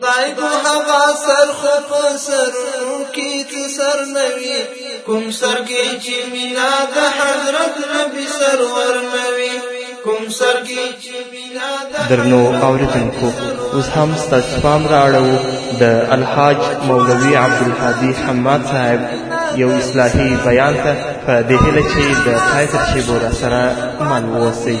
باید هغه سر خو په سرونو کې څه سر نه وي کوم سر کې چې مینا د حضرت نبی سرور نه وي کوم سر کې چې مینا د درنو اوریدونکو اوس هم ستاسو پام را اړو د الحاج مولوي عبدالهادي حماد صاحب یو اصلاحي بیان ته په دې هیله چې د پای تر شیبو را سره مل واوسئ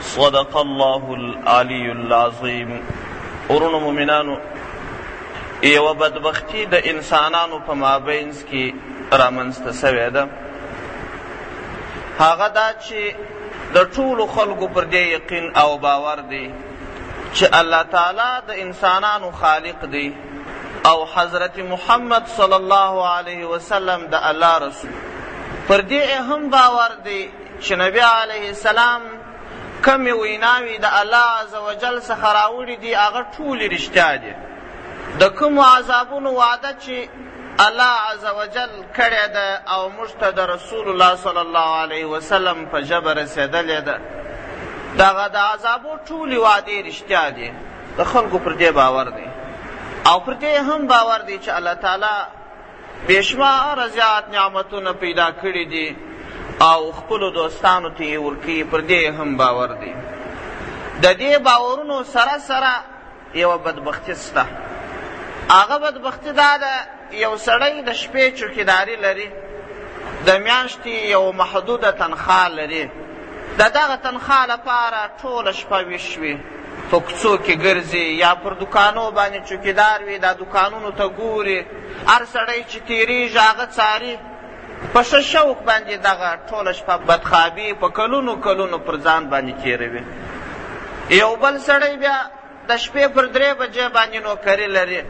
صدق الله العلی العظیم ورونو مؤمنانو یوه بدبختی د انسانانو په مابینځ کې رامنځته سوې ده هغه دا چې د ټولو خلکو پر دې یقین او باور دی چې الله تعالی د انسانانو خالق دی او حضرت محمد صلی الله علیه وسلم د الله رسول پر دې هم باور دی چې نبی علیه السلام کمې ویناوې د الله عز وجل څخه راوړي دي هغه ټولې رښتیا دي د کومو عذابونو وعده چې الله عز وجل کړې ده او موږ ته د رسول الله صلی الله علیه وسلم په ژبه رسېدلې ده دغه د عذابو ټولې وعدې رښتیا دي د خلکو پر دې باور دی او پر دې هم باور دی چې الله تعالی بې شماره زیات نعمتونه پیدا کړي دي او خپلو دوستانو ته یې ورکوي پر دې هم باور دی د دې باورونو سره سره یوه بدبختي سته هغه بدبختي دا ده یو سړی د شپې چوکیداري لري د میاشتې یو محدوده تنخوا لري د دغه تنخوا لپاره ټوله شپه ویښ وي په کوڅو کې ګرځي یا پر دکانو باندې چوکیدار وي دا دکانونو ته ګوري هر سړی چې تېرېږي هغه څاري په ښه شوق باندې دغه ټوله شپه بدخوابي په کلونو کلونو پر ځان باندې تېروي یو بل سړی بیا د شپې پر درې بجې باندې نوکري لري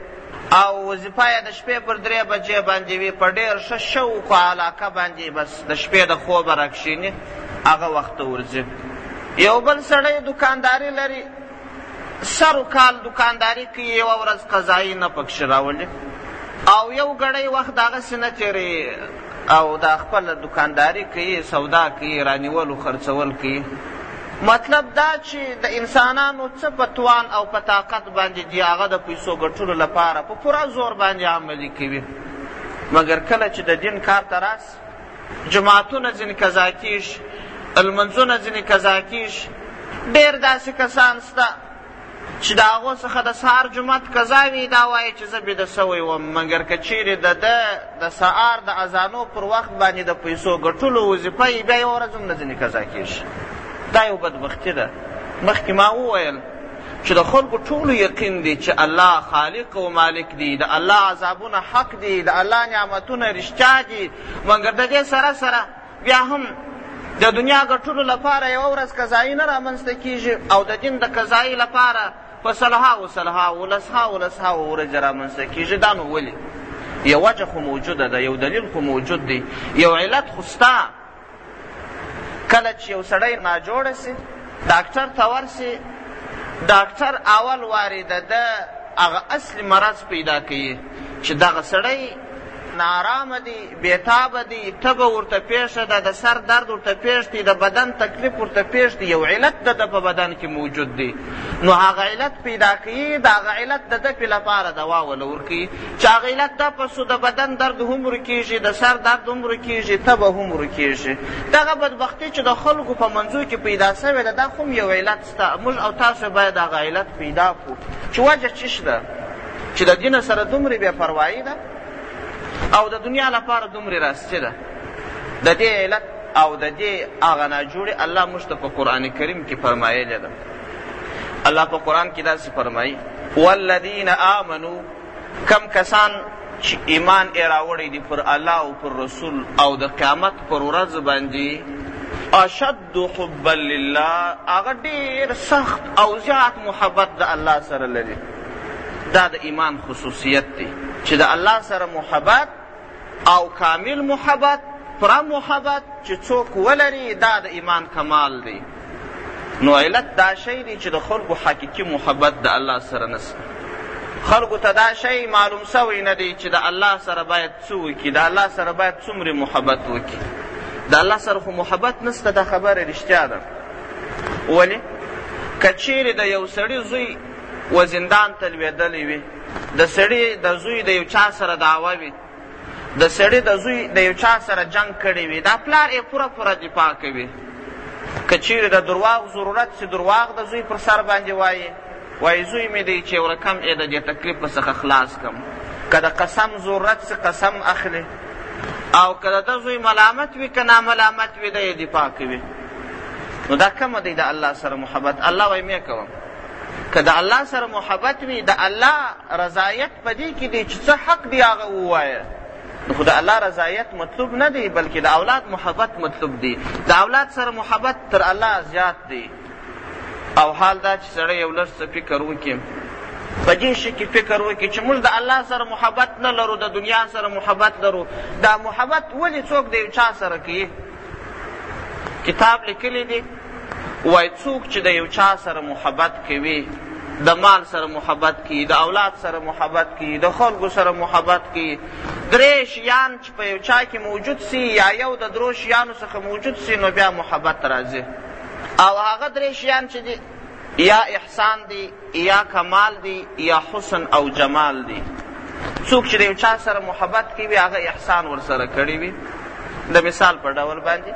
او وظیفه یې د شپې پر درې بجې باندې وي په ډېر ښه شوق او علاقه باندې بس د شپې د خوبه راکښېني هغه وخت ورځي یو بل سړی دکانداري لري سر کال دوکانداري کوي یوه ورځ قضایي نه پکښې راولي او یو ګړی وخت دغسې نه تېروي او دا خپله دوکانداري کوي سودا کوي رانیول و خرڅول کوي مطلب دا چې د انسانانو څه په توان او په طاقت باندې دي هغه د پیسو ګټلو لپاره په پوره زور باندې عملي کوي مګر کله چې د دین کار ته راس جماعتونه ځینې قضا کېږي لمونځونه ځینې قضا کېږي ډېر داسې کسان شته چې د هغو څخه د سهار جومات قضا وي دا وایي چې زه بېده سوی وم مګر که چیرې د ده د سهار د اذانو پر وخت باندې د پیسو ګټلو وظیفه یې بیا یوه ورځ هم نه ځینې قضا کېږي دا یو بدبختي ده مخکې ما وویل چې د خلکو ټولو یقین دي چې الله خالق او مالک دي د الله عذابونه حق دي د الله نعمتونه رښتیا دي مګر د دې سره سره بیا هم د دنیا ګټلو لپاره یوه ورځ قضایي نه رامنځته کیږي او د دین د قضایي لپاره په سلهاو سلهاو لسهاو لسهاو ورځې رامنځته کیږي دا نو ولې یو وجه خو موجوده ده یو دلیل خو موجود دی یو علت خو سته کله چې یو سړی ناجوړ سي ډاکټر ته ورسي ډاکټر اول واري د ده هغه اصلي مرض پیدا کوي چې دغه سړی نارامه دی بېتابه دی تبه ورته پېښه ده د سر درد ورته پېښ دی د بدن تکلیف ورته پېښ دی یو علت د ده په بدن کې موجود دی نو هغه علت پیدا کوي د هغه علت د ده پې لپاره دوا وله ورکوي چا غیلت ده په سو د بدن درد هم ورکیږي د سر درد هم ورکیږي تبه هم ورکیږي دغه بدبختی چې د خلکو په منځو کې پیدا سوې ده دا خو هم یو علت سته موږ او تاسو باید هغه علت پیدا کړو چې وجه چیش ده چې د دین سره دومره بې پروایي ده او د دنیا لپاره دومره راستي ده د دې علت او د دې هغه ناجوړې الله موږ ته په قرآن کریم کې فرمایلې ده الله په قرآن کې داسې فرمایي والذین آمنو کوم کسان چې ایمان یې راوړی دی پر الله او پر رسول او د قیامت پر ورځ باندې اشد حبا لله هغه ډېر سخت او زیات محبت د الله سره لري دا د ایمان خصوصیت دی چې د الله سره محبت او کامل محبت پوره محبت چې څوک ولري دا د ایمان کمال دی نو علت دا شی دی چې د خلکو حقیقي محبت د الله سره نسته خلکو ته دا شی معلوم سوی نه دی چې د الله سره باید څه وکړي د الله سره باید څومرې محبت وکړي د الله سره خو محبت نسته دا خبره رښتیا ده ولې که چیرې د یو سړي زوی و زندان ته لوېدلی وي د سړي د زوی د یو چا سره دعوه وي د سړي د زوی د یو چا سره جنګ کړی وي دا پلار یې پوره پوره دفاع کوي که چیرې د درواغ ضرورت چې درواغ د زوی پر سر باندې وایي وایي زوی مې دی چې ورکم یې د دې تکلیف څخه خلاص کم که د قسم ضرورت څه قسم اخلي او که د ده زوی ملامت وي که ناملامت وي د یې دفاع کوي نو دا کمه دی د الله سره محبت الله وایي مې کوم که د الله سره محبت وي د الله رضایت په دې کې دی چې څه حق دی هغه ووایه نو خو د الله رضایت مطلوب نه دی بلکې د اولاد محبت مطلوب دی د اولاد سره محبت تر الله زیات دی او حال دا چې سړی یو لږ څه فکر وکړي په دې شي کې فکر وکړي چې موږ د الله سره محبت نه لرو د دنیا سره محبت لرو دا محبت ولې څوک دی چا سره کوي کتاب لیکلی دی وایي څوک چې د یو چا سره محبت کوي د مال سره محبت کی د اولاد سره محبت کی د خلکو سره محبت کی درې شیان چې په یو چا کې موجود سی یا یو د درو شیانو څخه موجود سی نو بیا محبت راځي او هغه درې شیان چې دي یا احسان دی یا کمال دی یا حسن او جمال دی څوک چې د یو چا سره محبت کوي هغه احسان ورسره کړی وي د مثال په ډول باندې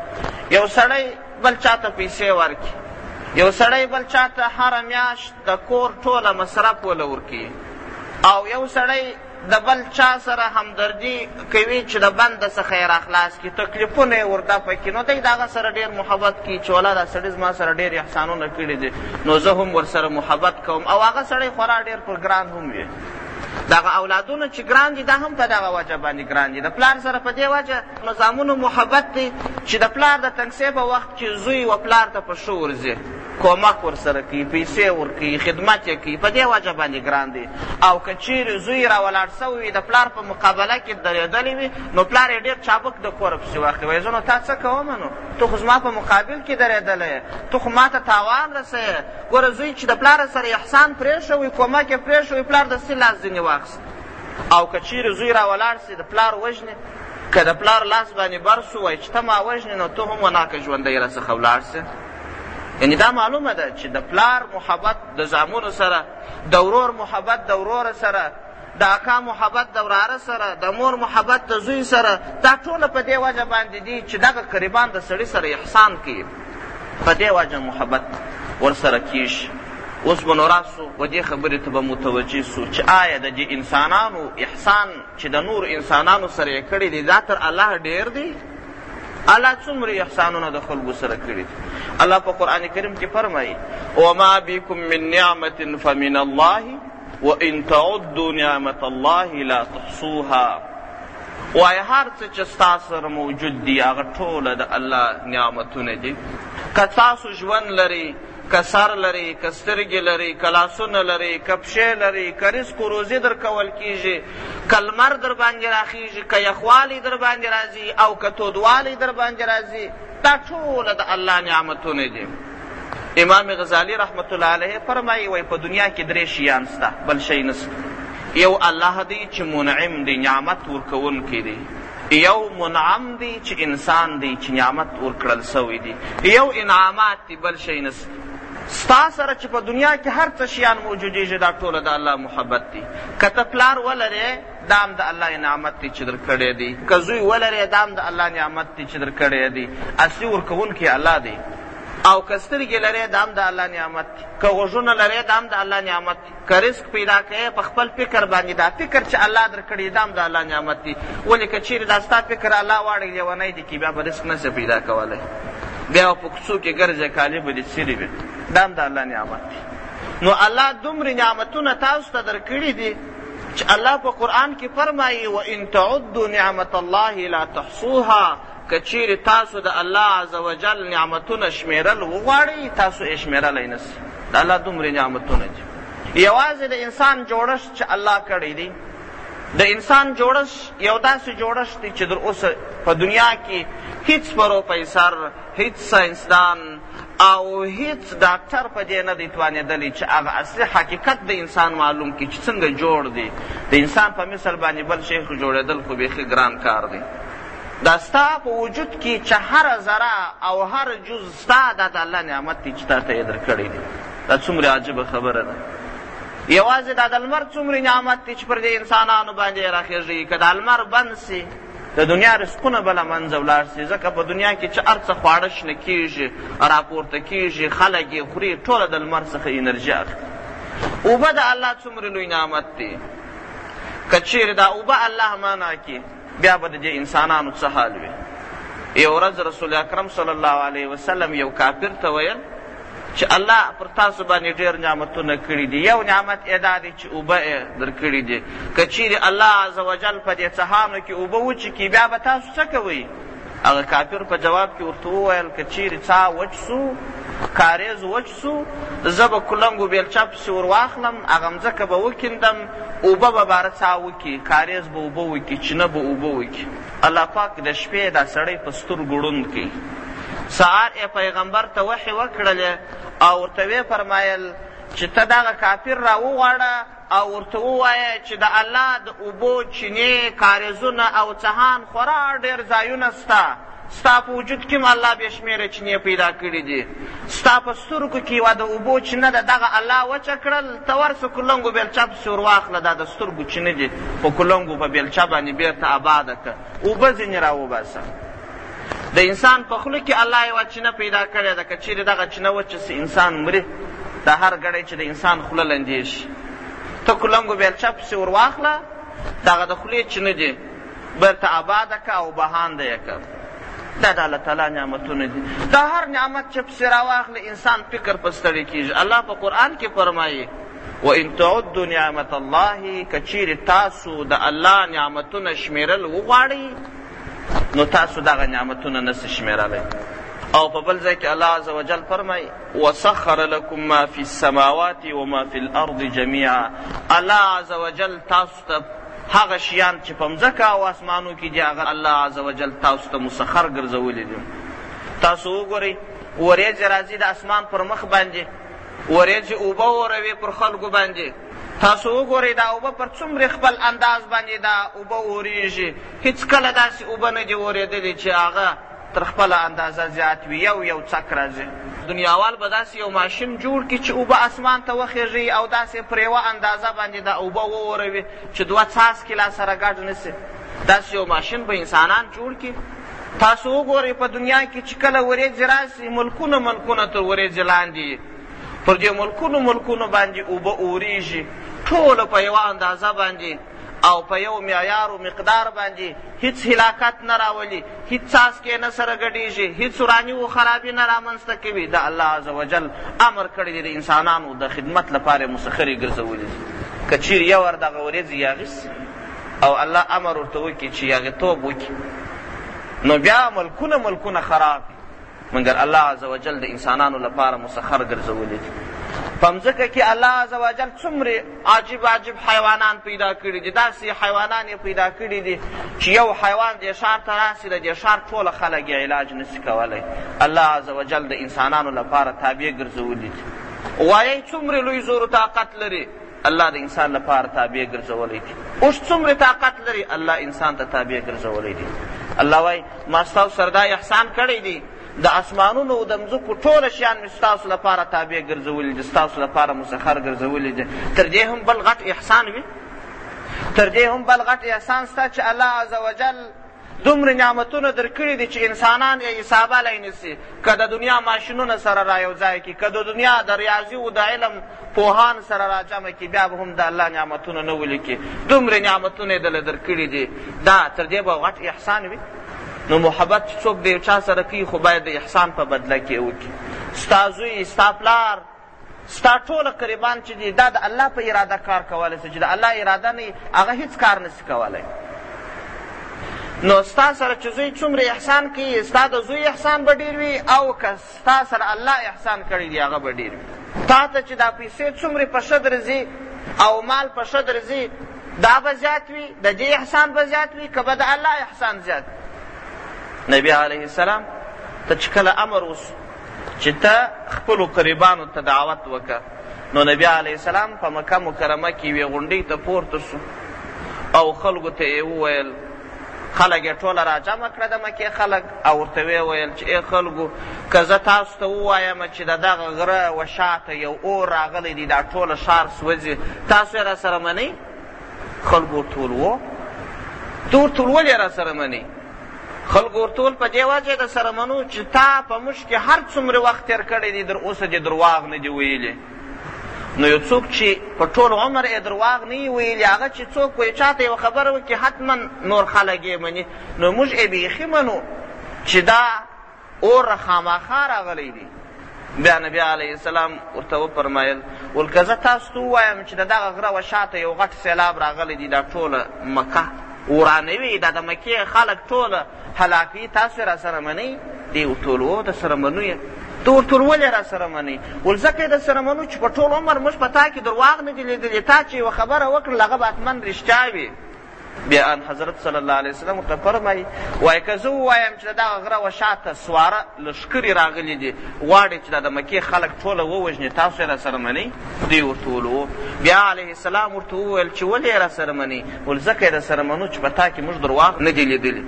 یو سړی بل چا ته پیسې ورکړي یو سړی بل چا ته هره میاشت د کور ټوله مصرف وله ورکوي او یو سړی د بل چا سره همدردي کوي چې د بنده څخه یې راخلاص کړي تکلیفونه یې وردفع کړي نو دی د هغه سره ډېر محبت کوي چې ولا دا سړي زما سره ډېر احسانونه کړي دي نو زه هم ورسره محبت کوم او هغه سړی خورا ډېر پر ګران هم وي دغه اولادونه چې ګران دي دا هم په دغه وجه باندې ګران دي د پلار سره په دې وجه نو زامنو محبت دی چې د پلار د تنګسې په وخت کې زوی و پلار ته په شو ورځي کمک ورسره کوي پیسې ورکوي خدمت یې کوي په دې وجه باندې ګران دی او که چیرې زوی راولاړ سوی وي د پلار په مقابله کې درېدلی وي نو پلار یې ډېر چابک د کوره پسې واخلي وایي زه نو تا څه کوم نو ته خو زما په مقابل کې درېدلی ته خو ما ته تاوان رسوې ګوره زوی چې د پلار سره احسان پرېښوی کمک یې پرېښوی پلار دستي لاس ځینې واخیست او که چیرې زوی را ولاړ سي د پلار وژنې که د پلار لاس باندې بر سو وایي چې ته ما وژنې نو ته هم ولاکه ژوندی را څخه ولاړ سه یعنې دا معلومه ده چې د پلار محبت د زامونو سره د ورور محبت د وروره سره د اکا محبت د وراره سره د مور محبت د زوی سره دا ټوله په دې وجه باندې دي چې دغه قریبان د سړي سره احسان کوي په دې وجه محبت ورسره کېږي. اوس به نو راسو و دې خبرې ته به متوجه سو چې آیا د دې انسانانو احسان چې د نورو انسانانو سره یې کړی دی دا تر الله ډېر دی؟ الله څومره احسانونه د خلکو سره کړي دي الله په قرآن کریم کې فرمایي وما بكم من نعمة فمن الله وإن تعدوا نعمة الله لا تحصوها وایه هر څه چې ستا سره موجود دي هغه ټوله د الله نعمتونه دي که تاسو ژوند لري که سر لري که سترګې لري که لاسونه لري که پښې لري که رزق و روزي در کول کیږي که لمر در باندې راخیږي که یخوالی در باندې راځي او که تودوالی در باندې راځي دا ټوله د الله نعمتونه دي امام غزالی رحمت الله علیه فرمایي وایي په دنیا کې درې شیان سته بل شی نسته یو الله دی چې منعم دی نعمت ورکوونکی دی یو منعم دی چې انسان دی چې نعمت ورکړل سوی دی یو انعامات دی بل شی نسته ستا سره چې په دنیا کې هر څه شیان موجودېږي دا ټوله د الله محبت دی که ته پلار ولرې دا هم د الله نعمت دی چې درکړی دی که زوی ولرې دا هم د الله نعمت دی چې درکړی دی اصلي ورکوونکی الله دی او که سترګې لرې دا هم د الله نعمت دی که غوږونه لرې دا هم د الله نعمت دی که رزق پیدا کوې په خپل فکر باندې دا فکر چې الله درکړی دا هم د الله نعمت دی ولې که چیرې دا ستا فکر الله واړی لیونی دی کې بیا به رزق نه پیدا کولی بیا په کوڅو کې ګرځې کالي به دې څیرې وي دا هم د الله نعمت دی نو الله دومره نعمتونه تاسو ته درکړي دي چې الله په قرآن کې فرمایي وان تعدوا نعمت الله لا تحصوها که چیرې تاسو د الله عز وجل نعمتونه شمیرل وغواړئ تاسو یې شمیرلی نسئ د الله دومرې نعمتونه دي یوازې د انسان جوړښت چې الله کړی دی د انسان جوړښت یو داسې جوړښت دی چې در اوسه په دنیا کې هیڅ پروفیسر هیڅ ساینسدان او هیڅ ډاکټر په دې نه دی توانېدلی چې هغه اصلي حقیقت د انسان معلوم کړي چې څنګه جوړ دی د انسان په مثل باندې بل شی خو جوړېدل خو بیخي ګران کار دی دا ستا په وجود کې چې هره ذره او هر جز ستا دا د الله نعمت دی چې تا ته یې درکړی دی دا څومره عجیبه خبره ده یوازې دا د لمر څومره نعمت دی چې پر دې انسانانو باندې راخېږي که دا لمر بند سي د دنیا رزقونه به له منځه ولاړ سي ځکه په دنیا کې چې هر څه خواړه شنه کېږي راپورته کېږي خلک یې خوري ټوله د لمر څخه انرژي اخلي اوبه د الله څومره لوی نعمت دی که چیرې دا اوبه الله معنا کړي بیا به د دې انسانانو څه حال وي یو ورځ رسول اکرم صلی الله علیه وسلم یو کافر ته ویل چې الله پر تاسو باندې ډېر نعمتونه کړي دي یو نعمت یې دا دی چې اوبه یې درکړي دي که چیرې الله عز وجل په دې څهانو کې اوبه وچکي بیا به تاسو څه کوئ هغه کافر په جواب کې ورته وویل که چیرې څا وچ سو کاریز وچ سو زه به کلنګو بیلچه پسې ور واخلم هغه مځکه به وکیندم اوبه به باره څا وکړي کاریز به اوبه وکړي چینه به اوبه وکړي الله پاک د شپې دا سړی په سترګو ړوند کړي. سهار ئې پيغمبر ته وحي وکړلې او ورته وې فرمايل چې ته دغه کافر را وغواړه او ورته ووايه چې د الله د اوبو چينې، کارېزونه او څهان خورا ډېر ځايونه سته ستا په وجود کې هم الله بې شمېره چینې پیدا کړي دي ستا په سترګو کې یوه د اوبو چینه ده دغه الله وچه کړل ته ورسه کلنګو بېلچپ سور واخله دا د سترګو چینه دې په کلنګو په بېلچه باندې بېرته اباده که اوبه ځینې راوباسه د انسان په خوله کې الله یوه چینه پیدا کړې ده که چیرې دغه چینه وچه سي انسان مري دا هر ګړی چې د انسان خوله لندې شي ته کلنګو بېلچه پسې ور واخله دغه د خولې چینه دې بېرته اباده که او بهانده یې که دا د الله تعالی نعمتونه دي دا هر نعمت چې پسې راواخلې انسان فکر په ستړی کېږي الله په قرآن کې فرمایي وان تعدوا نعمت الله که چیرې تاسو د الله نعمتونه شمیرل وغواړئ نو تاسو دغه نعمتونه نسئ شمیرلی او په بل ځای کې الله عز وجل فرمایي وسخر لکم ما فی السماوات و ما فی الارض جمیعا الله عز وجل تاسو ته هغه شیان چې په مځکه او اسمانو کې دي هغه الله عز وجل تاسو ته مسخر ګرځولي دي تاسو وګورئ ورېځې راځي د اسمان پر مخ باندې ورېځې اوبه اوروي پر خلکو باندې تاسو وګورئ دا اوبه پر څومرې خپل انداز باندې دا اوبه اورېږي هېڅکله داسې اوبه نه دي اورېدلې چې هغه تر خپله اندازه زیات وي یو یو څک راځي دنیاوال به داسې یو ماشین جوړ کړي چې اوبه اسمان ته وخېږي او داسې پر یوه اندازه باندې دا اوبه ووروي چې دوه څاڅکې لا سره ګډ نه سي داسې یو ماشین به انسانان جوړ کړي تاسو وګورئ په دنیا کې چې کله ورېځې راسي ملکونه ملکونه تر ورېځې لاندې یې پر دې ملکونو ملکونو باندې اوبه اوریږي ټوله په یوه اندازه باندې او په یو معیار و مقدار باندې هیڅ هلاکت نه راولي هیڅ څاڅکی نه سره ګډېږي هیڅ وراني و خرابي نه رامنځته کوي د الله عز وجل امر کړی دی د انسانانو د خدمت لپاره مسخرې ګرځولي دي که چیرې یو ور دغه ورېځې یاغي او الله امر ورته وکړي چې یغتوب وکړي نو بیا ملکونه ملکونه خراب دي مګر الله عز وجل د انسانانو لپاره مسخر ګرځولي دي په مځکه کې الله عز وجل څومرې عجیب عجیب حیوانان پیدا کړي دي داسې حیوانان یې پیدا کړي دي چې یو حیوان دې ښار ته راسي د دې ښار ټوله خلک یې علاج نسي کولی الله عز وجل د انسانانو لپاره تابع ګرځولي دي غوایۍ څومرې لوی زور و طاقت لري الله د انسان لپاره تابع ګرځولی دی اوس څومره طاقت لري الله انسان ته تابع ګرځولی دی الله وایي ما ستاسو سره دا احسان کړی دی د اسمانونو او د مځکو ټوله شیان مې ستاسو لپاره تابع ګرځولي دي ستاسو لپاره مسخر ګرځولي دي تر دې هم بل غټ احسان وي تر دې هم بل غټ احسان سته چې الله عز وجل دومره نعمتونه درکړي دي چې انسانان یې حسابلی نسي که د دنیا ماشینونه سره را یو ځای کړي که د دنیا د ریاضي او د علم پوهان سره را جمع کړي بیا به هم د الله نعمتونه نه ولیکي دومره نعمتونه یې دله درکړي دي دا تر دې به غټ احسان وي نو محبت چې څوک د یو چا سره کوي خو باید د احسان په بدله کې وکړي ستا زوی ستا پلار ستا ټوله قربان چې دي دا د الله په اراده کار کولی سي چې د الله اراده نه هغه هیڅ کار نسي کولی نو ستا سره چې زوی څومره احسان کوي ستا د زوی احسان به ډېر وي او که ستا سره الله احسان کړی دی هغه به ډېر وي تا ته چې دا پیسې څومرې په ښه درځي او مال په ښه درځي دا به زیات وي د دې احسان به زیات وي که به د الله احسان زیات نبی علیه السلام ته چې کله امر وسو چې ته خپلو قريبانو ته دعوت وکړه، نو نبي عليه السلام په مکه مکرمه کې يوې غونډۍ ته پورته شو او خلکو ته يې وويل، خلک يې ټوله راجمع کړه د مکې خلک او ورته ويې ويل چې ای خلکو که زه تاسو ته ووایم چې د دغه غره و شاته يو اور راغلی دی دا ټوله ښار سوځي تاسو يې راسره منئ؟ خلکو ورته وویل و ته ورته ولې راسره منې خلکو ورته وویل په دې وجه د سره منو چې تا په موږ کې هر څومره وخت تېر کړی دی در اوسه دې درواغ نه دي ویلي نو یو څوک چې په ټول عمر یې درواغ نه وي ویلي هغه چې څوک وایي چا ته یوه خبره وکړي حتما نور خلک یې مني نو موږ یې بیخي منو چې دا اور خامخا راغلی دی بیا نبی علیه السلام ورته وفرمایل ول که زه تاسو ته ووایم چې د دغه غره و شاته یو غټ سیلاب راغلی دی دا ټوله مکه ورانوي دا د مکې خلک ټوله هلاکوي تاسو را سره منئ دی ورته و د سره منو یې ته ورته ولې را سره منئ ول ځکه یې د سره منو چې په ټول عمر موږ په تا کې درواغ نه دي لیدلي تا چې یوه خبره وکړله هغه به حتما رښتیا وي بیا آنحضرت صلی الله علیه وسلم ورته فرمایي وایي که زه ووایم چې د دغه غره و شاته سواره لښکرې راغلي دي غواړي چې دا د مکې خلک ټوله ووژني تاسو یې راسره منئ دوی ورته وویل بیا علیه السلام ورته وویل چې ولې یې راسره منئ ول ځکه یې راسره منو چې په تا کې موږ درواغ نه دي لیدلي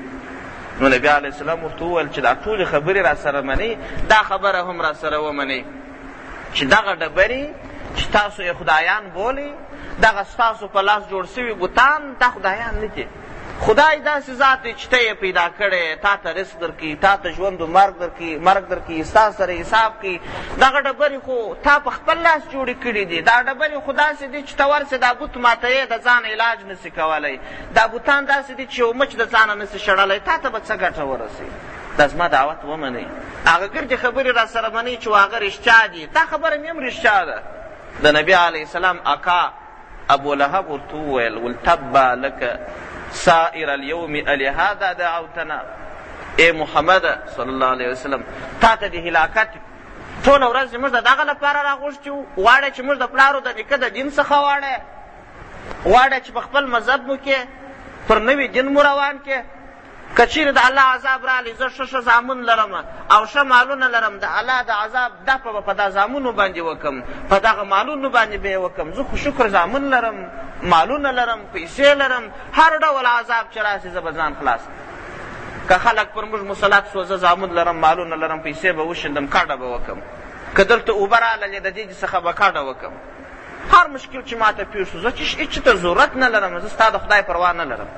نو نبي علیه السلام ورته وویل چې دا ټولې خبرې راسره منئ دا خبره هم راسره ومنئ چې دغه ډبرې چې تاسو یې خدایان بولئ دغه ستاسو په لاس جوړ سوي بوتان دا خدایان نه دي خدای داسې ذات دی چې ته یې پیدا کړی تا ته رزق درکوي تا ته ژوند و مرګ درکوي مرګ درکوي ستا سره حساب کوي دغه ډبرې خو تا په خپل لاس جوړې کړي دي دا ډبرې خو داسې دي چې ته ورسې دا بوت ماته یې د ځان علاج نسي کولی دا بوتان داسې دي چې یو مچ د ځانه نسي شړلی تا ته به څه ګټه ورسوي دا زما دعوت ومنئ هغه ګردې خبرې را سره منئ چې هغه رښتیا دي دا خبره مې هم رښتیا ده د نبي علیه السلام اکا ابو لهب ورته وویل ولتبا لکه سائر اليوم الهذا دعوتنا ای محمد صلی الله علیه وسلم تا ته د هلاکت ټوله ورځ موږ د دغه لپاره راغوښتي وو غواړی چې موږ د پلارو د نیکه د دین څخه واړی غواړی چې په خپل مذهب مو کې پر نوي دین مو روان کې که چیرې د الله عذاب راغلی زه ښه ښه زامن لرم او ښه مالونه لرم د الله د عذاب دفعه به په دا زامنو باندې وکم په دغه مالونو باندې به یې وکم زه خو شکر زامن لرم مالونه لرم پیسې لرم هر ډول عذاب چې راسي زه به ځان خلاص که خلک پر موږ مسلط سو زه زامن لرم مالونه لرم پیسې به وشیندم کډه به وکم که دلته اوبه راغللې د دې څخه به کډه وکم هر مشکل چې ماته پېښ شو زه چې هېڅ ته ضرورت نه لرم زه ستا د خدای پروا نه لرم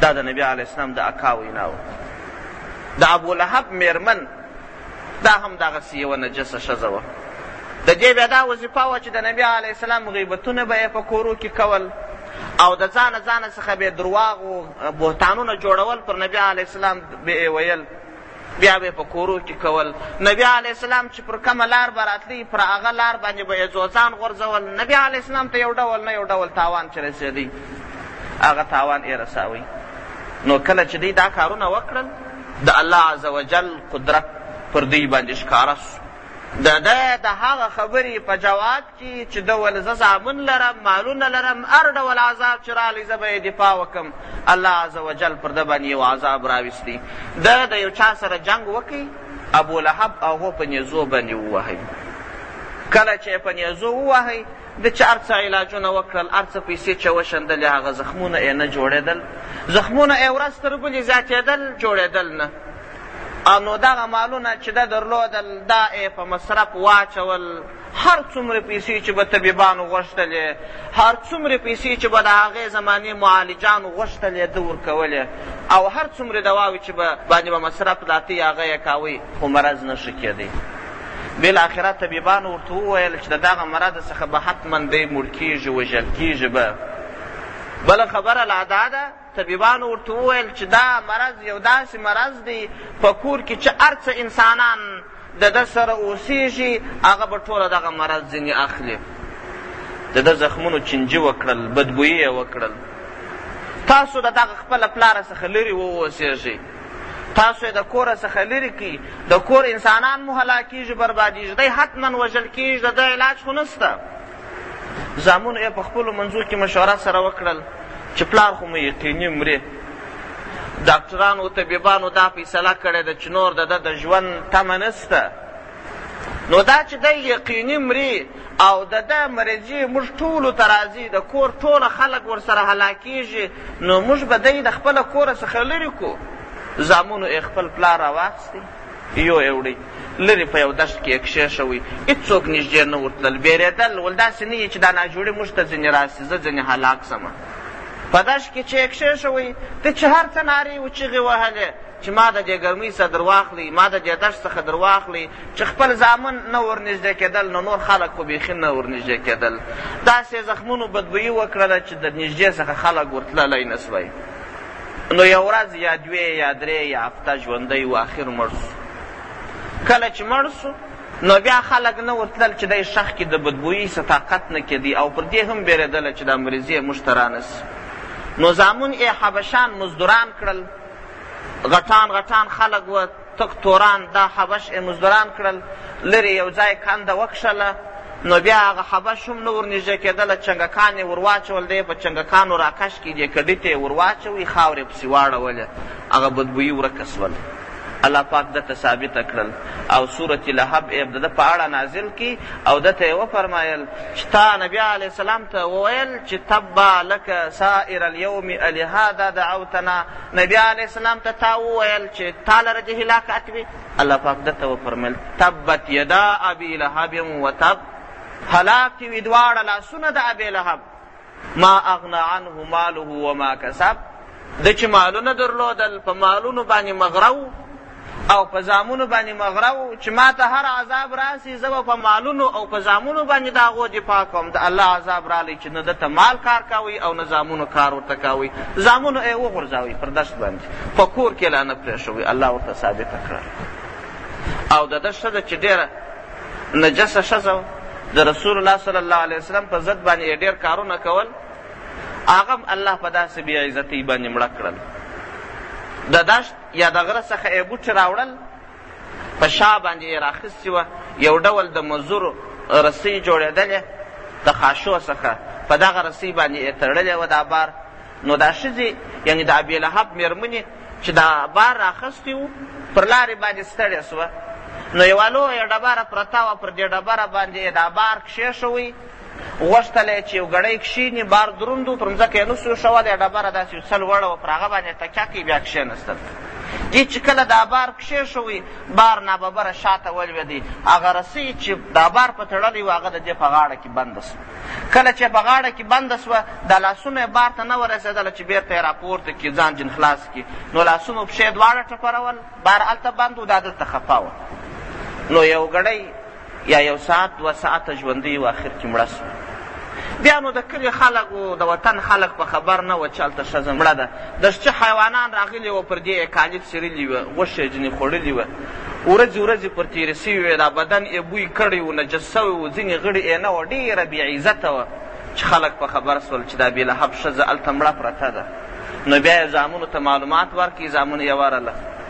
دا د نبي علیه اسلام د اکا وینا وه د ابولهب مېرمن دا هم دغسې یوه نجسه ښځه وه د دې بیا دا وظیفه وه چې د نبي علیه السلام غیبتونه به یې په کورو کې کول او د ځانه ځانه څخه به درواغ و بهتانونه جوړول پر نبي علیه السلام به یې ویل بیا به یې په کورو کې کول نبي علیه السلام چې پر کومه لار به راتلی پر هغه لار باندې به یې ځوځان غورځول نبي علیه السلام ته یو ډول نه یو ډول تاوان چې رسېدی هغه تاوان یې رساوی نو کله چې دوی دا کارونه وکړل د الله عز وجل قدرت پر دوی باندې ښکاره سو د ده د هغه خبرې په جواب کي چي دول زه زامن لرم مالونه لرم هر ډول عذاب چي راغلی زه به يې دفاع وکم الله عز وجل پر ده باندي يو عذاب راوستي ده د يو چا سره جنګ وکي ابولهب هغه په نيزو باندي ووهي کله چې په نيزو ووهي د چې هر څه علاجونه وکړل هر څه پیسې چې وشندلې هغه زخمونه یې نه جوړېدل زخمونه یې ورځ تر بلې زیاتېدل جوړېدل نه او نو دغه مالونه چې ده درلودل دا یې په مصرف واچول هر څومره پیسې چې به طبیبانو غوښتلې، هر څومره پیسې چې به د هغې زمانې معالجانو غوښتلې، ده ورکولې او هر څومره دواوې چې به باندې به مصرف داتی هغه یې کاوه، خو مرض نه ښه کېدی. بالاخره طبیبانو ورته وویل چې د دغه مرض څخه به حتما دی مړ کېږي، وژل کېږي به. بله خبره لا دا ده طبیبانو ورته وویل چې دا مرض یو داسې مرض دی په کور کې چې هر څه انسانان د ده سره اوسېږي هغه به ټوله دغه مرض ځینې اخلي د ده زخمونو چینجي وکړل بدبویي یې وکړل تاسو د دغه خپله پلاره څخه لرې واوسېږئ تاسو یې د کوره څخه لرې کړي د کور انسانان مو هلاکېږي بربادېږي دی حتما وژل کېږي د ده علاج خو نسته زامنو یې په خپلو منځو کې مشوره سره وکړل چې پلار خو مو یقیني مري ډاکټرانو او طبیبانو دا فیصله کړې ده چې نور د ده د ژوند تمه نسته نو دا چې دی یقیني مري او د ده مرجې موږ ټولو ته راځي د کور ټوله خلک ورسره هلاکیږي نو موږ به دی د خپله کوره څخه لرې کړو زامنو یې خپل پلار راواخیستې يو يې وړی لرې په يو دشت کې يې کښېښوی، هيڅوک نږدې نه ورتلل، بېرېدل، ول داسې نه يي چې دا ناجوړي موږ ته ځنې راسي، زه ځنې هلاک شم. په دشت کې چې يې کښېښوی، ته چې هر څه نارې او چيغې وهلې چې ما د دې ګرمۍ څخه در واخلي، ما د دې دشت څخه در واخلي، چې خپل زامن نه ورنږدې کېدل، نو نور خلک خو بېخي نه ورنږدې کېدل. داسې يې زخمونو بدبويي وکړله چې د نږدې څخه خلک ورتللی نه شوای. نو یو ورځ یا دوې یا درې یا هفته ژوندی و اخر مړ سو کله چې مړ سو نو بیا خلک نه ورتلل چې دی شخ کې د بدبویي څه طاقت نه کېدی او پر دې هم بېرېدله چې دا مریضي یې موږ ته رانسي نو زامن یې حبشان مزدوران کړل غټان غټان خلک و تک توران دا حبش ئې مزدوران کړل، لرې یو ځای کنده وکښله، نو بیا هغه حبش هم نه ورنږدې کېدل، چنګکان ئې ورواچول، دی په چنګکانو راکش کړي، دې کډي ته ئې ورواچوی، خاورې پسې واړولې، هغه بدبویي ورکه شول، الله پاک ده ته ثابته کړل او سورة لهب ئې دده په اړه نازل کړي او ده ته ئې وفرمایل چې تا نبي علیه السلام ته وویل چې تبا لک سائر الیوم الهذا دعوتنا نبي علیه السلام ته تا وویل چې تا لره دې هلاکت وي الله پاک ده ته وفرمیل تبت یدا ابي لهب وتب هلاک وي دواړه لاسونه د ابي لهب ما اغنا عنه ماله وما کسب د چې مالونه درلودل په مالونو باندې مغرو او په ځامونو باندې مغره وو چې ما ته هر عذاب راسي زه به په مالونو او په ځامونو باندې د هغو دفاع کوم د الله عذاب رالی چې نه ده ته مال کار کوئ او نه ځامونو کار ورته کوئ ځامونو یې وغورځوئ پر دشت باندې په کور کې لا نه پرېښوئ الله ورته ثابته کړه او د ده ښځه چې ډېره نجسه ښځه وه د رسول الله صلی الله علیه وسلم په ضد باندې یې ډېر کارونه کول هغه هم الله په داسې بې عزتۍ باندې مړه کړل د دشت یا د غره څخه یې بوټي راوړل په شا باندې یې راخیستي وه یو ډول د مزورو رسۍ جوړېدلې د خاشو څخه په دغه رسۍ باندې یې تړلې وه دا بار نو دا ښځې یعنې د ابیلهب مېرمنې چې دا بار راخستی وو پر لارې باندې ستړې سوه نو یوه لویه ډبره پرته وه پر دې ډبره باندې یې دا بار کښېښوی غوښتل یې چې یو ګړۍ کښېني، بار دروند و، پر مځکه یې نس ایښولی، ډبره داسې یو څه لوړه وه، پر هغه باندې یې تکیه کړې، بیا کښېنستل. دې چې کله دا بار کښېښوی، بار ناببره شا ته ولوېدی، هغه رسۍ چې دا بار په تړلی و، هغه د دې په غاړه کې بنده شوه. کله چې په غاړه کې بنده شوه، دا لاسونه یې بار ته نه ورسېدل چې بېرته یې راپورته کړي، ځان ځینې خلاص کړي، نو لاسونو پښې یې دواړه ټپرول، بار هلته بند و، دا دلته خپه وه، نو یو ګړۍ یا یو ساعت دوه ساعته ژوندی و اخر کې مړه سوه بیا نو د کلي خلک و د وطن خلک په خبر نه و چې هلته ښځه مړه ده دښتي حیوانان راغلي و پر دې یې کالي څیرلي وه غوښې یې ځینې خوړلي وه ورځې ورځې پر تېرې سوي وې دا بدن یې بوی کړی و نجس سوی و ځینې غړي یې نه وه ډېره بېعزته وه چې خلک په خبر سول چې دا بېلهب ښځه هلته مړه پرته ده نو بیا یې زامنو ته معلومات ورکړي زامن یې ورله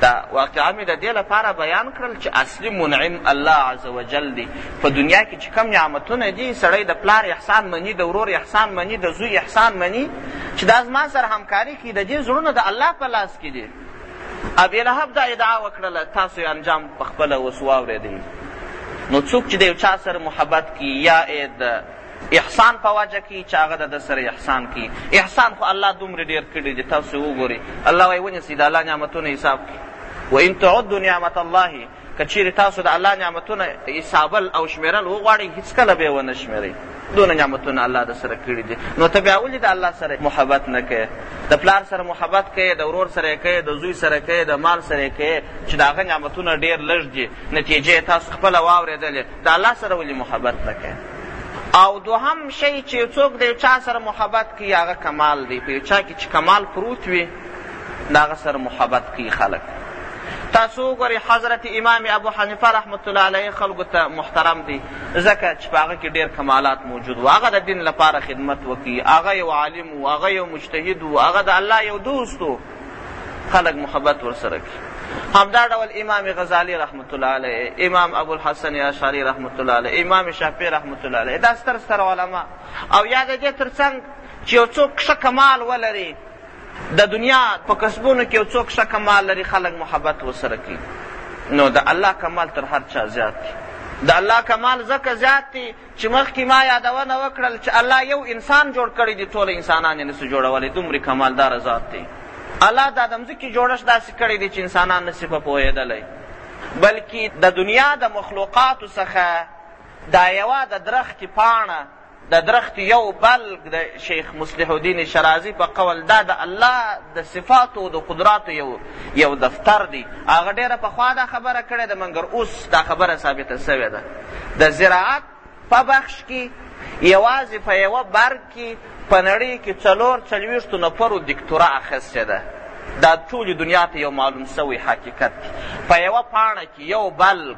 دا واقعه مې د دې لپاره بیان کړل چې اصلي منعم الله عز وجل دی په دنیا کې چې کم نعمتونه دي سړی د پلار احسان مني د ورور احسان مني د زوی احسان مني چې دا زما سره همکاري کوي د دې زړونه د الله په لاس کې دي ابي لهب دا ادعا وکړله تاسو انجام په خپله اوس واورېدئ نو څوک چې د یو چا سره محبت کوي یا یې د احسان په وجه کی چه هغه د ده سره احسان کی احسان خو الله دومره ډیر کړی دی تاسو وګورئ الله وایي ونیسئ د الله نعمتونه حساب کړئ وان تعدوا نعمت الله که چیرې تاسو د الله نعمتونه حسابل او شمیرل وغواړئ هیڅکله به یې ونه شمیرئ دونه نعمتونه الله د سره کړي دي نو ته بیا ولې د الله سره محبت نه کوې د پلار سره محبت کوې د ورور سره یې کوې د زوی سره کوې د مال سره یې کوې چې د هغه نعمتونه ډېر لږ دي نتیجې تاسو خپله واورېدلې د الله سره ولې محبت نه کوې او دوهم شی چې یو څوک د یو چا سره محبت کوي هغه کمال دی په یو چا کې چې کمال پروت وي د هغه سره محبت کوي خلک تاسو وګورئ حضرت امام ابو حنیفه رحمت الله علیه خلکو ته محترم دی ځکه چې په هغه کې ډېر کمالات موجود و هغه د دین لپاره خدمت وکړي هغه یو عالم و هغه یو مجتهد و هغه د الله یو دوست و خلک محبت ورسره کوي همدا ډول امام غزالی رحمت الله علیه امام ابو الحسن اشعری رحمت الله علیه امام شافعی رحمت الله علیه دا ستر ستر علما او یا د دې ترڅنګ چې یو څوک ښه کمال ولري د دنیا په کسبونو کې یو څوک ښه کمال لري خلک محبت ورسره کوي نو د الله کمال تر هر چا زیات دی د الله کمال ځکه زیات دی چې مخکې ما یادونه وکړل چې الله یو انسان جوړ کړی دی ټول انسانان یې نسو جوړولی دومره کمالدار ذات دی الله دا د مځکې جوړښت داسې کړی دی چې انسانان نسي په پوهېدلی بلکې د دنیا د مخلوقاتو څخه دا یوه د درختې پاڼه د درخت یو بلګ د شیخ مصلح الدین شرازی په قول دا د الله د صفاتو د قدراتو یو یو دفتر دی هغه ډېره پخوا دا خبره کړې ده مګر اوس دا خبره ثابته سوې ده د زراعت په بخش کې یوازې په یوه برګ کې په نړۍ کې څلور څلوېښتو نفرو دکتورا اخیستې ده دا ټولې دنیا ته یو معلوم سوی حقیقت دی په یوه پاڼه کې یو بلک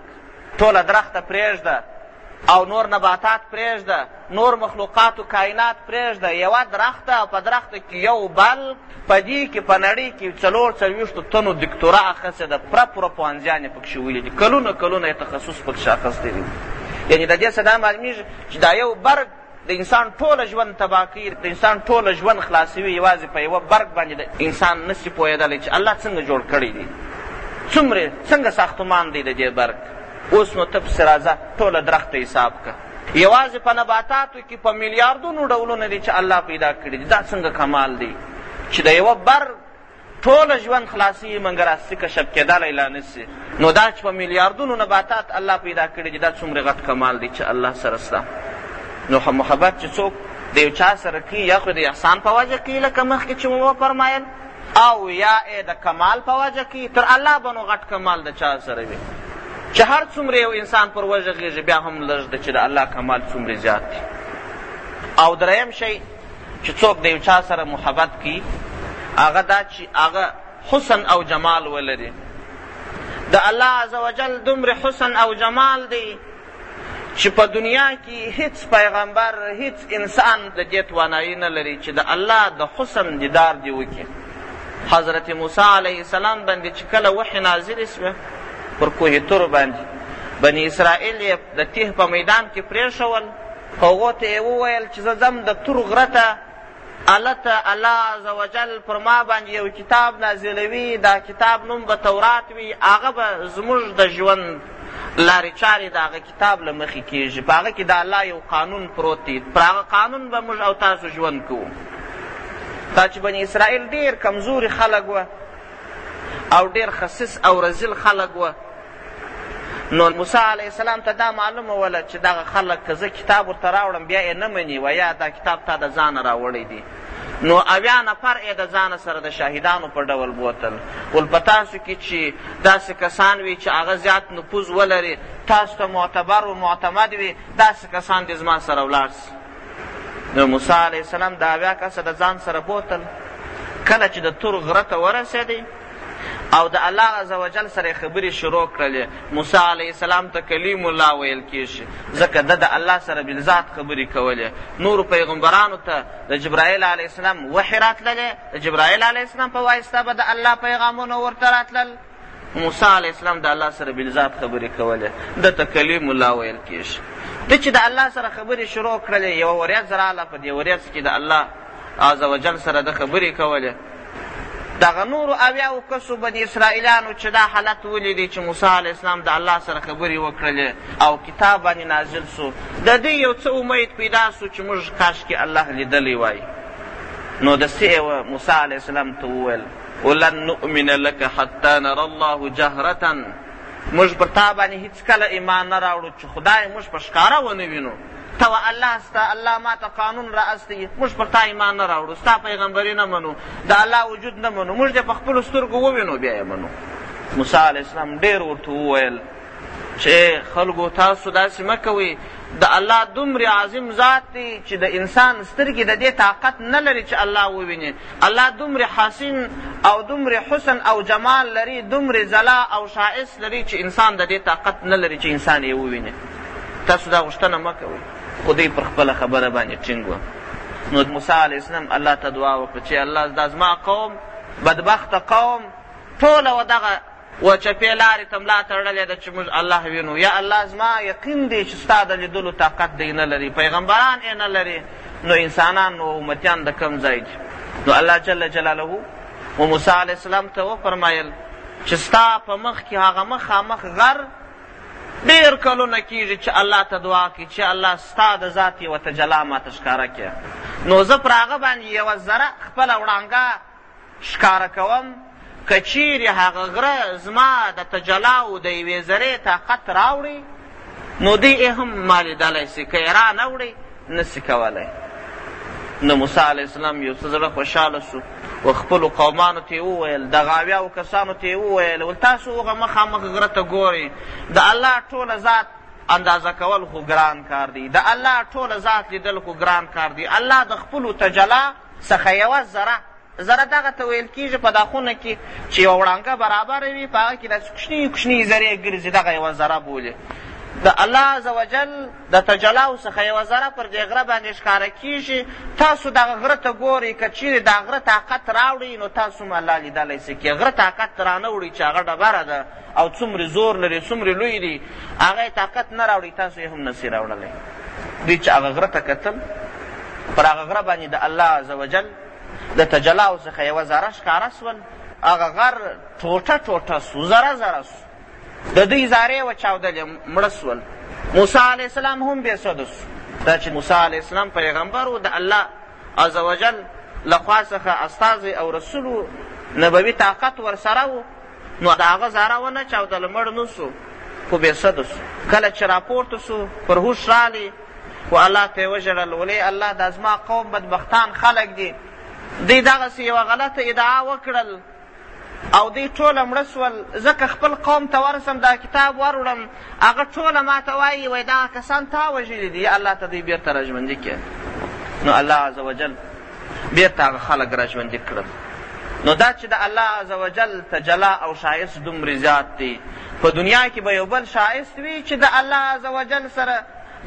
ټوله درخته پرېږده او نور نباتات پرېږده نور مخلوقات و کائنات پرېږده یوه درخته او په درخته کې یو بل په دې کې په نړۍ کې څلور څلوېښتو تنو دکتورا اخیستې ده پوره پوره پوهنځیان یې پکښې ویلي دي کلونه کلونه یې تخصص پکښې اخیستی دی یعنې د دې څه دا معلومېږي چې دا یو برګ د انسان ټوله ژوند تباه کوي د انسان ټوله ژوند خلاصوي یوازې په یوه برګ باندې د انسان نسي پوهېدلی چې الله څنګه جوړ کړی دی څومره څنګه ساختمان دی د دې برګ اوس نو ته پسې راځه ټوله درخته حساب که یوازې په نباتاتو کې په میلیاردونو ډولونه دي چې الله پیدا کړي دي دا څنګه کمال دی چې د یوه بر ټوله ژوند خلاصي منګه راسي کشف کېدلی لا نسي نو دا چې په میلیاردونو نباتات الله پیدا کړي دي دا څومره غټ کمال دی چې الله سره ستا نو محبت چې څوک د یو چا سره کوي یا خو د احسان په وجه کوي لکه مخکې چې مو وفرمایل او یا ئې د کمال په وجه کی تر الله به نو غټ کمال د چا سره وي چې هر څومره یو انسان پر وژغېږي بیا هم لږ دی چې د الله کمال څومره زیات دی او دریم شی چې څوک د یو چا سره محبت کوي هغه دا چې هغه حسن او جمال ولري د الله عز وجل دومره حسن او جمال دی چې په دنیا کې هیڅ پیغمبر هیڅ انسان د دې توانایي نه لري چې د الله د حسن دیدار دې وکړي حضرت موسی علیه السلام باندې چې کله وحې نازلې سوه پر کوه تور باندې بني اسرائیل یې د تیه په میدان کې پرېښول هغو ته یې وویل چې زه ځم د تور غره ته هلته الله عزوجل پر ما باندې یو کتاب نازلوي دا کتاب نوم به تورات وي هغه به زموږ د ژوند لارې چارې د هغه کتاب له مخې کېږي په هغه کې د الله یو قانون پروت دی پر هغه قانون به موږ او تاسو ژوند کوو دا چې بني اسرائیل ډېر کمزوري خلک وه او ډېر خصیص او رزیل خلک وه نو موسی علیه السلام ته دا معلومه وله چې دغه خلک که زه کتاب ورته راوړم بیا یې نه مني و یا دا کتاب تا د ځانه راوړی دی نو اویا نفر یې د ځانه سره د شاهدانو په ډول بوتل ول په تاسو کې چې داسې کسان وي چې هغه زیات نفوذ ولري تاسو ته معتبر و معتمد وي داسې کسان دې زما سره ولاړ سي نو موسی علیه السلام د اویا کسه د ځان سره بوتل کله چې د تور غره ته ورسېدی او د الله عز وجل سره خبرې شروع کړلې موسی علیه السلام ته کلیم الله ویل کېږي ځکه ده د الله سره بالذات خبرې کولې نورو پیغمبرانو ته د جبرائیل علیه السلام وحې راتللې د جبرائیل علیه السلام په واسطه به د الله پیغامونه ورته راتلل موسی علیه السلام د الله سره بالذات خبرې کولې ده ته کلیم الله ویل کېږي ده چې د الله سره خبرې شروع کړلې یوه ورځ راله په دې ورځ کې د الله عزوجل سره د خبرې کولې دغه نورو اویاو کسو بني اسرائیلانو چې دا حالت ولیدی چې موسی علیه اسلام د الله سره خبرې وکړلې او کتاب باندې نازل سو د دې یو څه امید پیدا سو چې موږ کاشکې الله لیدلی وای نو د سې موسی علیه السلام ته وویل ولن نؤمن لك حتى نرى الله جهرة موږ پر تا باندې هیڅکله ایمان نه راوړو چې خدای موږ په ښکاره ونه وینو ته وا الله سته الله ما ته قانون را استي موږ په تا ایمان نه راوړو ستا پیغمبري نه منو د الله وجود نه منو موږ دې په خپلو سترګو ووینو بیا یې منو موسی علیه السلام ډېر ورته وویل چې خلکو تاسو داسې مه کوئ د الله دومره عظیم ذات دی چې د انسان سترګې د دې طاقت نه لري چې الله وویني الله دومره حسین او دومره حسن او جمال لري دومره ځلا او شایست لري چې انسان د دې طاقت نه لري چې انسان یې وویني تاسو دا غوښتنه مه کوئ خو دوی پر خپله خبره باندې ټینګ وه نو موسی علیه السلام الله ته دعا وکړه چې الله دا زما قوم بدبخته قوم ټوله و دغه و چپې لارې ته ملا تړلې ده چې موږ الله وینو یا الله زما یقین دی چې ستا د لیدلو طاقت دی نه لري پیغمبران یې نه لري نو انسانان نو امتیان د کم ځای دي نو الله جل جلاله و موسی علیه السلام ته وفرمایل چې ستا په مخ کې هغه مخامخ غر ډېر کلونه کېږي چې الله ته دعا کوي چې الله ستا د ذات یوه تجلا ماته ښکاره کړې نو زه پر هغه باندې یوه ذره خپله وړانګه ښکاره کوم که چیرې هغه غره زما د تجلاو د یوې ذرې طاقت راوړي نو دی یې هم ما لیدلی سي که یې را نه وړي نسي کولی نو موسی علیه السلام یو څه زړه خوشحاله سو و خپلو قومانو ته یې وویل د غاویاو کسانو ته یې وویل ول تاسو هغه مخامخ غره ته ګورئ د الله ټوله ذات اندازه کول خو ګران کار دی د الله ټوله ذات لیدل خو ګران کار دی الله د خپلو تجلا څخه یوه ذره ذره دغه ته ویل کېږي، په دا خونه کې چې یوه وړانګه برابره وي، په هغه کې داسې کوچنۍ کوچنۍ ذرې ګرځي، دغه یوه ذره بولي. د الله عزوجل د تجلاو څخه یوه ذره پر دې غره باندې ښکاره کېږي، تاسو دغه غره ته ګورئ، که چېرې دا غره طاقت راوړئ، نو تاسو هم الله لیدلی شئ، که غره طاقت رانه وړي چې هغه ډبره ده او څومرې زور لري، څومرې لوی دی، هغه یې طاقت نه راوړي، تاسو یې هم نه شئ راوړلی. دوی چې هغه غره ته کتل، پر هغه غره باندې د الله عزوجل د تجلاو څخه یوه ذره ښکاره سول هغه غر ټوټه ټوټه سو ذره ذره سو د دوی زارې وچاودلې مړه سول موسی علیه السلام هم بې سده سو دا چې موسی علیه السلام پیغمبر و د الله عز وجل له خوا څخه استازی او رسول و نبوي طاقت ورسره و نو د هغه زاره ونه چاودله مړ نه سو خو بې سده سو کله چې راپورته سو پر هوش رالی و الله ته یې وژړل ولې الله دا زما قوم بدبختان خلک دي دوی دغسې یوه غلطه ادعا وکړل او دوی ټوله مړه سول ځکه خپل قوم ته ورسم دا کتاب وروړم هغه ټوله ماته وایي وایي دغه کسان تا وژلي دي یا الله ته دوی بېرته راژوندي کړي نو الله عز وجل بېرته هغه خلک راژوندي کړل نو دا چې د الله عز وجل تجلا او شایست دومرې زیات دی په دنیا کې به یو بل شایست وي چې د الله عز وجل سره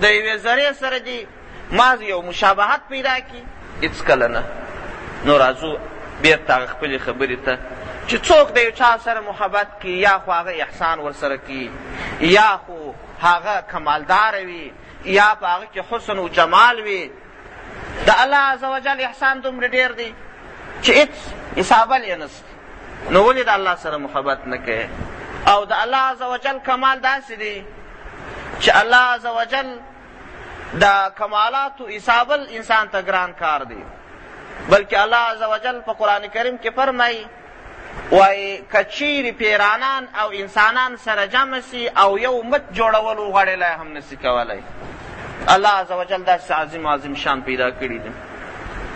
د یوې ذرې سره دي ماضي یو مشابهت پیدا کړي هېڅکله نه نو راځو بېرته هغه خپلې خبرې ته چې څوک د یو چا سره محبت کړي یا خو هغه احسان ورسره کړي یا خو هغه کمالدار وي یا په هغه کې حسن و جمال وي د الله عز وجل احسان دومره ډېر دی چې هېڅ حسابل یې نسته نو ولې د الله سره محبت نه کوې او د الله عز وجل کمال داسې دی چې الله عز وجل د کمالاتو حسابل انسان ته ګران کار دی بلکې الله عز وجل په قرآن کریم کې فرمایي وایي که چیرې پیرانان او انسانان سره جمع سي او یو مت جوړولو غړی لا هم نسي کولی الله عز وجل داسې عظیم عظیم شان پیدا کړي دي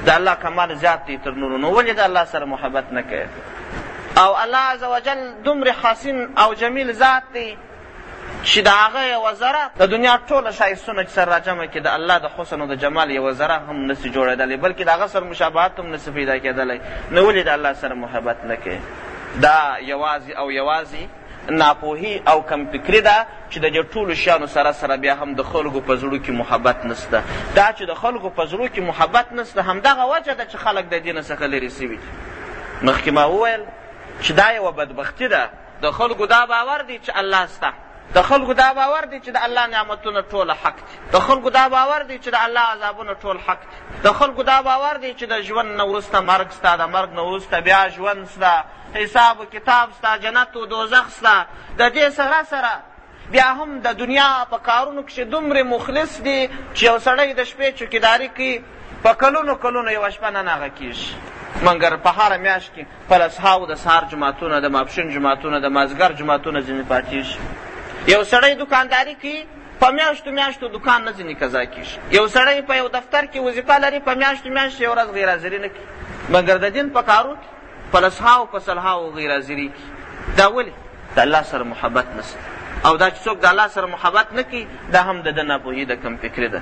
د الله کمال زیات دی تر نورو نو ولې د الله سره محبت نه کوي او الله عز وجل دومره حسین او جمیل ذات دی چې د هغه یوه ذره د دنیا ټوله ښایستونه چې سره راجمع کړي د الله د حسن او د جمال یوه ذره هم نسي جوړېدلی بلکې د هغه سره مشابهت هم نسي پیدا کېدلی نو ولې د الله سره محبت نه کوي دا یوازې او یوازې ناپوهي او کم فکري ده چې د دې ټولو شیانو سره سره بیا هم د خلکو په زړو کې محبت نسته دا چې د خلکو په زړو کې محبت نسته همدغه وجه ده چې خلک د دین څخه لرې سوي دي مخکې ما وویل چې دا یوه بدبختي ده د خلکو دا باور دی چې الله سته. د خلکو دا باور دی چې د الله نعمتونه ټوله حق دي. د خلکو دا باور دی چې د الله عذابونه ټول حق دي. د خلکو دا باور دی چې د ژوند نه وروسته مرګ سته، د مرګ نه وروسته بیا ژوند سته، حساب و کتاب سته، جنت و دوزخ سته. د دې سره سره بیا هم د دنیا په کارونو کښې دومره مخلص دي چې یو سړی د شپې چوکیداري کوي په کلونو کلونو یوه شپه نه ناغه کیږي مګر په هره میاشت کې په لسهاو د سهار جماعتونه د ماپښین جماعتونه د مازګر جماعتونه ځینې پاتېږي یو سړی دکانداري کوي په میاشتو میاشتو دکان نه ځینې قضا کېږي یو سړی په یو دفتر کې وظیفه لري په میاشتو میاشتو یو ورځ غیرحاضري نه کوي مګر د دین په کارو کې په لسهاوو په سلهاوو هغوی راځري کي دا ولې د الله سره محبت نسته او دا چې څوک د الله سره محبت نه کوي دا هم د ده ناپوهي ده کم فکري ده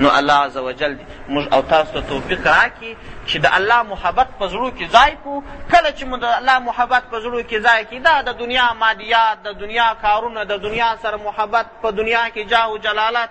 نو الله عز وجل دې موږ او تاسو ته توفیق راکړي چې د الله محبت په زړو کې ځای کو کله چې مو د الله محبت په زړو کې ځای کړي دا د دنیا مادیات د دنیا کارونه د دنیا سره محبت په دنیا کې جاه و جلالت